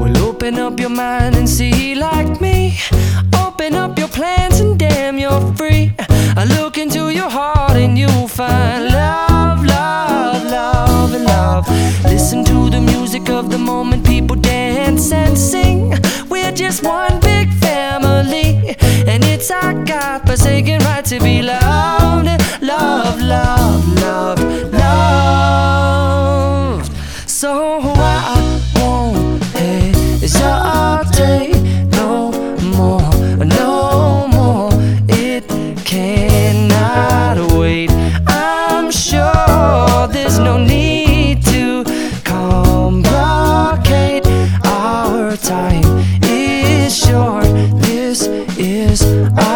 Well, open up your mind and see like me. Our God right to be loved, love, love, love, loved. So I won't hesitate no more, no more. It cannot wait. I'm sure there's no need to complicate. Our time is short. This is our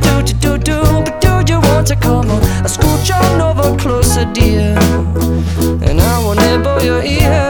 do do do do but do you want to come on? I scooch on over closer, dear, and I will nibble your ear.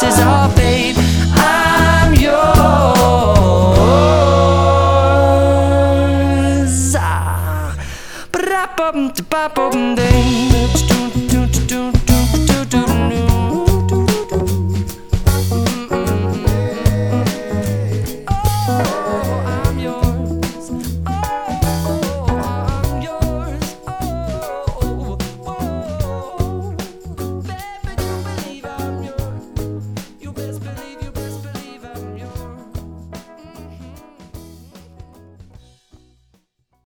This, is our fate. I'm yours. Ah.